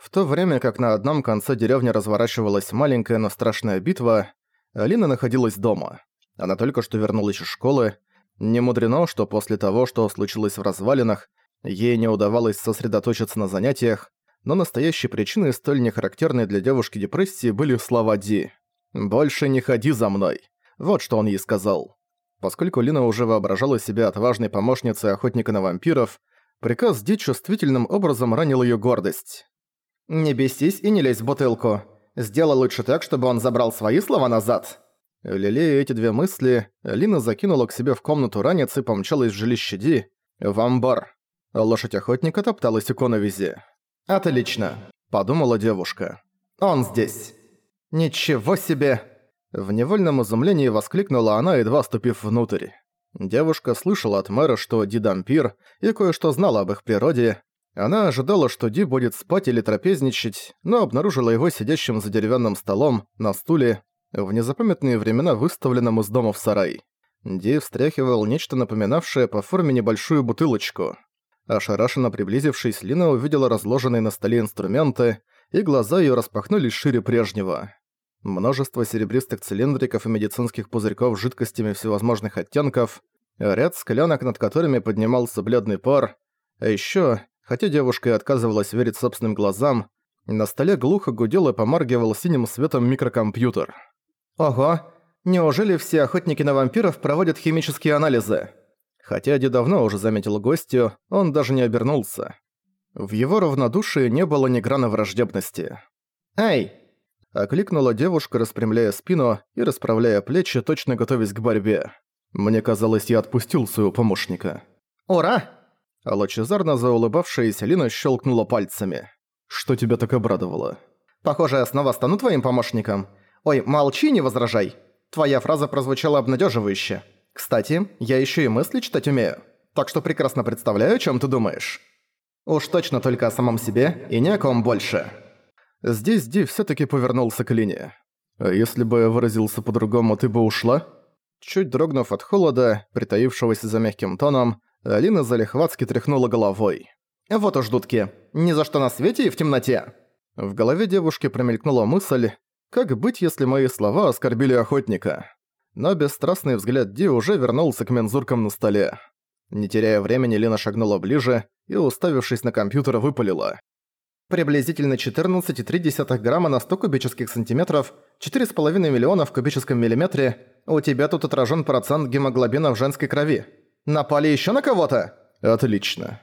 В то время как на одном конце деревни разворачивалась маленькая, но страшная битва, Алина находилась дома. Она только что вернулась из школы. Не мудрено, что после того, что случилось в развалинах, ей не удавалось сосредоточиться на занятиях, но настоящей причиной столь нехарактерной для девушки депрессии были слова Ди. «Больше не ходи за мной». Вот что он ей сказал. Поскольку Лина уже воображала себя отважной помощницей охотника на вампиров, приказ Ди чувствительным образом ранил её гордость. «Не бесись и не лезь в бутылку. Сделай лучше так, чтобы он забрал свои слова назад». Лелея эти две мысли, Лина закинула к себе в комнату ранец и помчалась в жилище Ди, в амбар. Лошадь охотника топталась у коновизи. «Отлично», — подумала девушка. «Он здесь». «Ничего себе!» В невольном изумлении воскликнула она, едва ступив внутрь. Девушка слышала от мэра, что Ди дампир, и кое-что знала об их природе. Она ожидала, что Ди будет спать или трапезничать, но обнаружила его сидящим за деревянным столом, на стуле, в незапамятные времена выставленном из дома в сарай. Ди встряхивал нечто напоминавшее по форме небольшую бутылочку. Ошарашенно приблизившись, Лина увидела разложенные на столе инструменты, и глаза её распахнулись шире прежнего. Множество серебристых цилиндриков и медицинских пузырьков с жидкостями всевозможных оттенков, ряд склянок, над которыми поднимался бледный пар, а ещё, хотя девушка и отказывалась верить собственным глазам, на столе глухо гудел и помаргивал синим светом микрокомпьютер. «Ого, неужели все охотники на вампиров проводят химические анализы?» Хотя Ди давно уже заметил гостю, он даже не обернулся. В его равнодушии не было ни грана враждебности. «Эй!» – окликнула девушка, распрямляя спину и расправляя плечи, точно готовясь к борьбе. Мне казалось, я отпустил своего помощника. «Ура!» А лучезарно заулыбавшаяся Лина щелкнула пальцами. «Что тебя так обрадовало?» «Похоже, я снова стану твоим помощником. Ой, молчи, не возражай. Твоя фраза прозвучала обнадеживающе. Кстати, я еще и мысли читать умею, так что прекрасно представляю, о чем ты думаешь. Уж точно только о самом себе и ни о ком больше». Здесь Ди все таки повернулся к Лине. «А если бы я выразился по-другому, ты бы ушла?» Чуть дрогнув от холода, притаившегося за мягким тоном, Алина залихватски тряхнула головой. «Вот уж, дудки, ни за что на свете и в темноте!» В голове девушки промелькнула мысль, как быть, если мои слова оскорбили охотника? но бесстрастный взгляд Ди уже вернулся к мензуркам на столе. Не теряя времени, Лена шагнула ближе и, уставившись на компьютер, выпалила. Приблизительно 14,3 грамма на 100 кубических сантиметров, 4,5 миллиона в кубическом миллиметре. У тебя тут отражен процент гемоглобина в женской крови. Напали еще на кого-то? Отлично.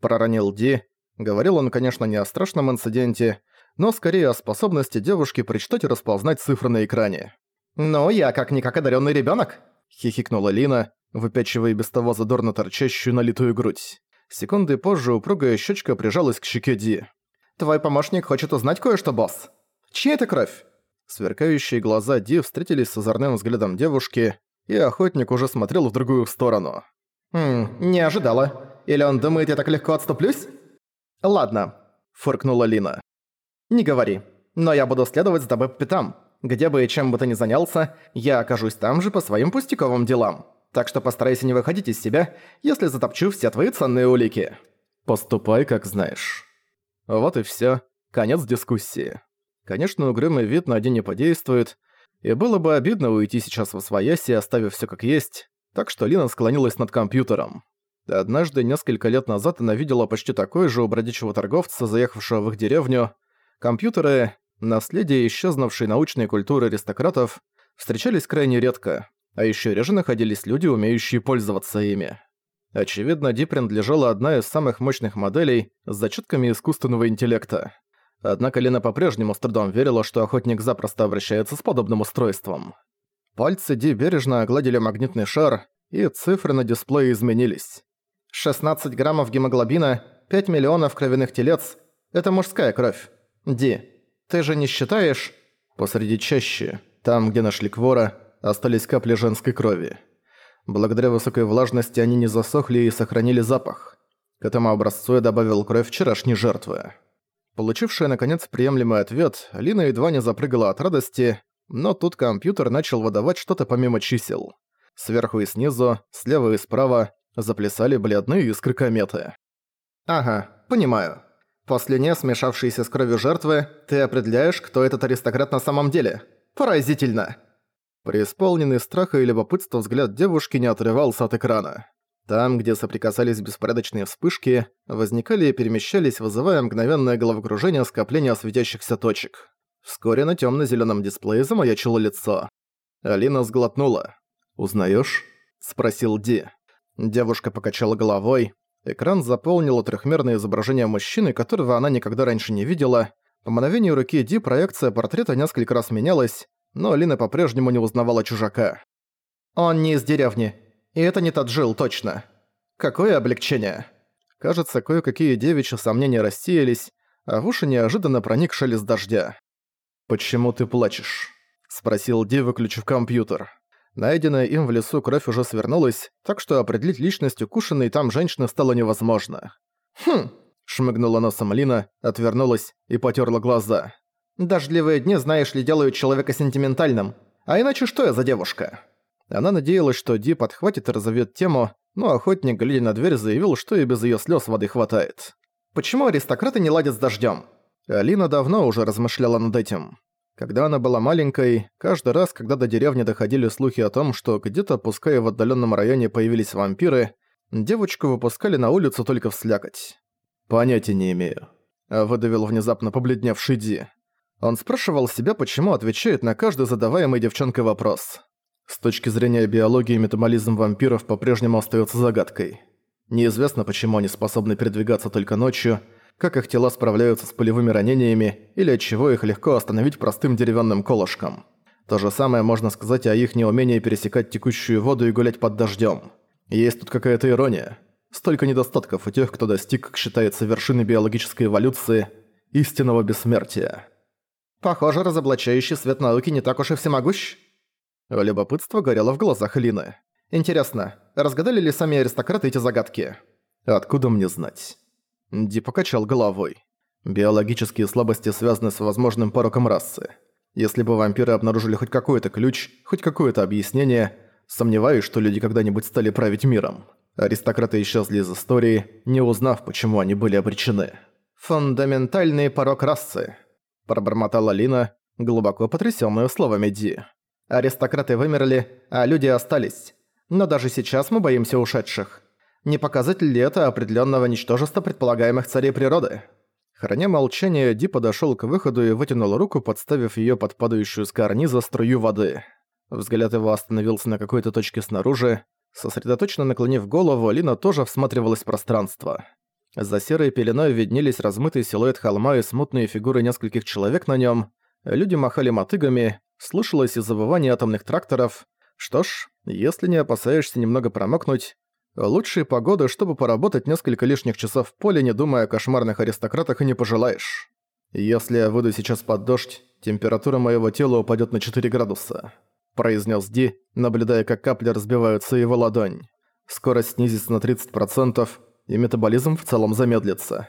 Проронил Ди. Говорил он, конечно, не о страшном инциденте, но скорее о способности девушки прочитать и распознать цифры на экране. «Ну, я как-никак одаренный ребенок, хихикнула Лина, выпячивая без того задорно торчащую налитую грудь. Секунды позже упругая щечка прижалась к щеке Ди. «Твой помощник хочет узнать кое-что, босс. Чья это кровь?» Сверкающие глаза Ди встретились с озорным взглядом девушки, и охотник уже смотрел в другую сторону. «Хм, не ожидала. Или он думает, я так легко отступлюсь?» «Ладно», — фыркнула Лина. «Не говори, но я буду следовать за тобой по пятам. Где бы и чем бы ты ни занялся, я окажусь там же по своим пустяковым делам. Так что постарайся не выходить из себя, если затопчу все твои ценные улики. Поступай, как знаешь. Вот и всё. Конец дискуссии. Конечно, угрюмый вид на день не подействует, и было бы обидно уйти сейчас во свояси, оставив всё как есть, так что Лина склонилась над компьютером. Однажды, несколько лет назад, она видела почти такой же у бродячего торговца, заехавшего в их деревню. Компьютеры, наследие исчезнувшей научной культуры аристократов, встречались крайне редко, а еще реже находились люди, умеющие пользоваться ими. Очевидно, Ди принадлежала одна из самых мощных моделей с зачатками искусственного интеллекта. Однако Лена по-прежнему с трудом верила, что охотник запросто обращается с подобным устройством. Пальцы Ди бережно огладили магнитный шар, и цифры на дисплее изменились. 16 граммов гемоглобина, 5 миллионов кровяных телец – это мужская кровь. Ди, ты же не считаешь...» Посреди чаще, там, где нашли Квора, остались капли женской крови. Благодаря высокой влажности они не засохли и сохранили запах. К этому образцу я добавил кровь вчерашней жертвы. Получившая, наконец, приемлемый ответ, Лина едва не запрыгала от радости, но тут компьютер начал выдавать что-то помимо чисел. Сверху и снизу, слева и справа заплясали бледные искры кометы. «Ага, понимаю. После не смешавшейся с кровью жертвы, ты определяешь, кто этот аристократ на самом деле. Поразительно!» Преисполненный страха и любопытства взгляд девушки не отрывался от экрана. Там, где соприкасались беспорядочные вспышки, возникали и перемещались, вызывая мгновенное головокружение скопления светящихся точек. Вскоре на тёмно-зелёном дисплее замаячило лицо. Алина сглотнула. «Узнаёшь?» – спросил Ди. Девушка покачала головой. Экран заполнило трехмерное изображение мужчины, которого она никогда раньше не видела. По мановению руки Ди проекция портрета несколько раз менялась, но Алина по-прежнему не узнавала чужака. «Он не из деревни. И это не тот жил, точно. Какое облегчение!» Кажется, кое-какие девичьи сомнения рассеялись, а в уши неожиданно проник шелест дождя. «Почему ты плачешь?» – спросил Ди, выключив компьютер. Найденная им в лесу кровь уже свернулась, так что определить личность укушенной там женщины стало невозможно. «Хм!» – шмыгнула носом Лина, отвернулась и потерла глаза. «Дождливые дни, знаешь ли, делают человека сентиментальным. А иначе что я за девушка?» Она надеялась, что Ди подхватит и разовьет тему, но охотник, глядя на дверь, заявил, что и без её слёз воды хватает. «Почему аристократы не ладят с дождём?» Алина давно уже размышляла над этим. Когда она была маленькой, каждый раз, когда до деревни доходили слухи о том, что где-то, пускай в отдаленном районе появились вампиры, девочку выпускали на улицу только вслякать. «Понятия не имею», — выдавил внезапно побледневший Ди. Он спрашивал себя, почему отвечает на каждый задаваемый девчонкой вопрос. С точки зрения биологии, метаболизм вампиров по-прежнему остается загадкой. Неизвестно, почему они способны передвигаться только ночью, как их тела справляются с пулевыми ранениями или от чего их легко остановить простым деревянным колышком. То же самое можно сказать о их неумении пересекать текущую воду и гулять под дождем. Есть тут какая-то ирония. Столько недостатков у тех, кто достиг, как считается, вершины биологической эволюции, истинного бессмертия. Похоже, разоблачающий свет науки не так уж и всемогущ. Любопытство горело в глазах Лины. Интересно, разгадали ли сами аристократы эти загадки? Откуда мне знать? Ди покачал головой. Биологические слабости связаны с возможным пороком расы. Если бы вампиры обнаружили хоть какой-то ключ, хоть какое-то объяснение, сомневаюсь, что люди когда-нибудь стали править миром. Аристократы исчезли из истории, не узнав, почему они были обречены. «Фундаментальный порок расы», – пробормотала Лина, глубоко потрясённая словами Ди. «Аристократы вымерли, а люди остались. Но даже сейчас мы боимся ушедших. Не показатель ли это определенного ничтожества предполагаемых царей природы? Храня молчание, Ди подошел к выходу и вытянул руку, подставив ее под падающую с карниза струю воды. Взгляд его остановился на какой-то точке снаружи. Сосредоточенно наклонив голову, Алина тоже всматривалась в пространство. За серой пеленой виднелись размытый силуэт холма и смутные фигуры нескольких человек на нем. Люди махали мотыгами, слышалось и завывание атомных тракторов. Что ж, если не опасаешься немного промокнуть, Лучшей погоды, чтобы поработать несколько лишних часов в поле, не думая о кошмарных аристократах, и не пожелаешь. Если я выйду сейчас под дождь, температура моего тела упадет на 4 градуса», – произнес Ди, наблюдая, как капли разбиваются его ладонь. «Скорость снизится на 30%, и метаболизм в целом замедлится.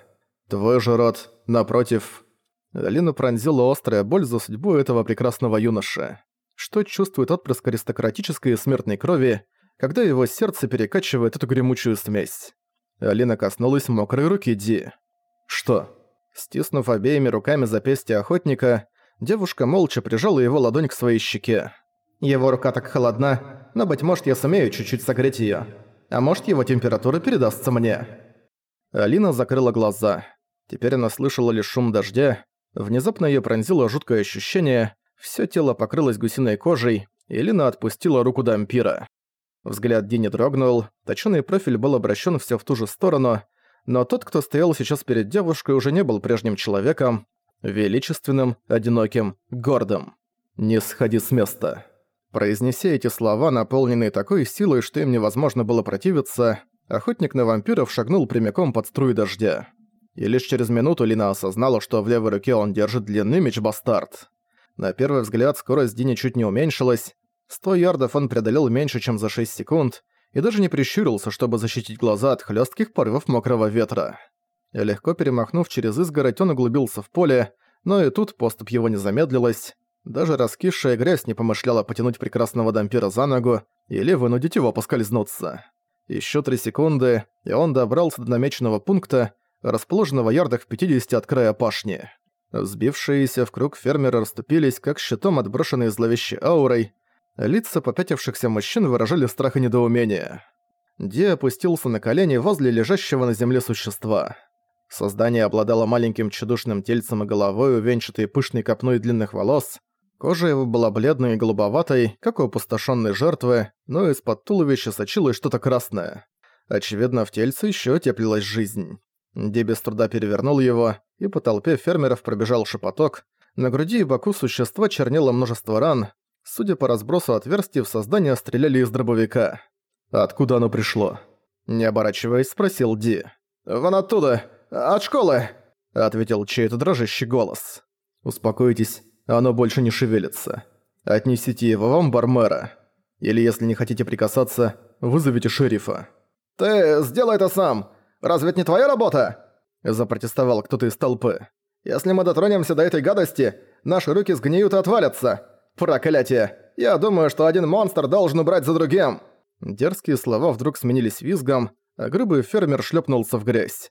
Твой же род, напротив...» Алину пронзила острая боль за судьбу этого прекрасного юноши. Что чувствует отпрыск аристократической и смертной крови, когда его сердце перекачивает эту гремучую смесь. Алина коснулась мокрой руки Ди. «Что?» Стиснув обеими руками запястье охотника, девушка молча прижала его ладонь к своей щеке. «Его рука так холодна, но, быть может, я сумею чуть-чуть согреть её. А может, его температура передастся мне». Алина закрыла глаза. Теперь она слышала лишь шум дождя. Внезапно её пронзило жуткое ощущение, всё тело покрылось гусиной кожей, и Лина отпустила руку Дампира. Взгляд Дини дрогнул, точёный профиль был обращен все в ту же сторону, но тот, кто стоял сейчас перед девушкой, уже не был прежним человеком, величественным, одиноким, гордым. «Не сходи с места». Произнеся эти слова, наполненные такой силой, что им невозможно было противиться, охотник на вампиров шагнул прямиком под струи дождя. И лишь через минуту Лина осознала, что в левой руке он держит длинный меч-бастард. На первый взгляд скорость Дини чуть не уменьшилась, Сто ярдов он преодолел меньше, чем за 6 секунд, и даже не прищурился, чтобы защитить глаза от хлестких порывов мокрого ветра. Легко перемахнув через изгородь, он углубился в поле, но и тут поступ его не замедлилась. Даже раскисшая грязь не помышляла потянуть прекрасного дампира за ногу или вынудить его поскользнуться. Еще три секунды, и он добрался до намеченного пункта, расположенного ярдах в 50 от края пашни. Сбившиеся в круг фермеры расступились, как щитом отброшенные зловещей аурой. Лица попятившихся мужчин выражали страх и недоумение. Ди опустился на колени возле лежащего на земле существа. Создание обладало маленьким чудушным тельцем и головой, увенчатой пышной копной длинных волос. Кожа его была бледной и голубоватой, как у опустошенной жертвы, но из-под туловища сочилось что-то красное. Очевидно, в тельце еще теплилась жизнь. Ди без труда перевернул его, и по толпе фермеров пробежал шепоток. На груди и боку существа чернело множество ран. Судя по разбросу отверстий, в создание стреляли из дробовика. «Откуда оно пришло?» Не оборачиваясь, спросил Ди. «Вон оттуда! От школы!» Ответил чей-то дрожащий голос. «Успокойтесь, оно больше не шевелится. Отнесите его в амбар мэра. Или если не хотите прикасаться, вызовите шерифа». «Ты сделай это сам! Разве это не твоя работа?» Запротестовал кто-то из толпы. «Если мы дотронемся до этой гадости, наши руки сгниют и отвалятся! Проклятие! Я думаю, что один монстр должен убрать за другим!» Дерзкие слова вдруг сменились визгом, а грубый фермер шлепнулся в грязь.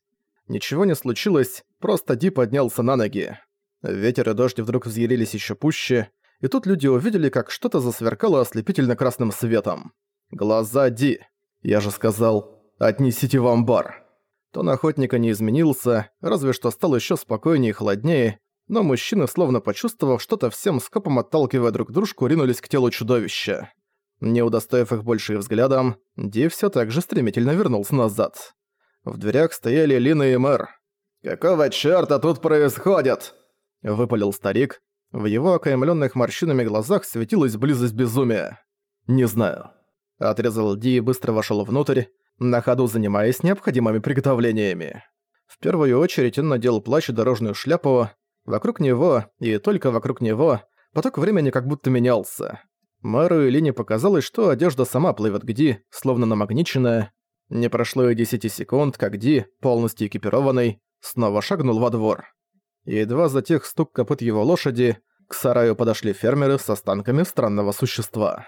Ничего не случилось, просто Ди поднялся на ноги. Ветер и дождь вдруг взъярились еще пуще, и тут люди увидели, как что-то засверкало ослепительно красным светом. Глаза Ди. Я же сказал, отнесите в амбар. Тон охотника не изменился, разве что стал еще спокойнее и холоднее, но мужчины, словно почувствовав что-то всем скопом отталкивая друг дружку, ринулись к телу чудовища. Не удостоив их больше взглядом, Ди все так же стремительно вернулся назад. В дверях стояли Лина и Мэр. «Какого чёрта тут происходит?» – выпалил старик. В его окаймленных морщинами глазах светилась близость безумия. «Не знаю». Отрезал Ди и быстро вошел внутрь, на ходу занимаясь необходимыми приготовлениями. В первую очередь он надел плащ и дорожную шляпу. Вокруг него, и только вокруг него, поток времени как будто менялся. Мэру и Лине показалось, что одежда сама плывет к Ди, словно намагниченная. Не прошло и десяти секунд, как Ди, полностью экипированный, снова шагнул во двор. Едва затех стук копыт его лошади, к сараю подошли фермеры с останками странного существа.